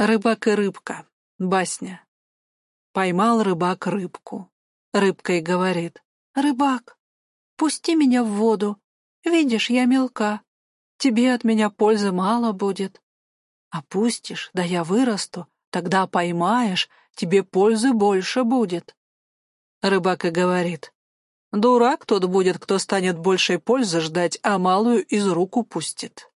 Рыбак и рыбка. Басня. Поймал рыбак рыбку. Рыбка и говорит. «Рыбак, пусти меня в воду. Видишь, я мелка. Тебе от меня пользы мало будет. Опустишь, да я вырасту, тогда поймаешь, тебе пользы больше будет». Рыбак и говорит. «Дурак тот будет, кто станет большей пользы ждать, а малую из рук упустит».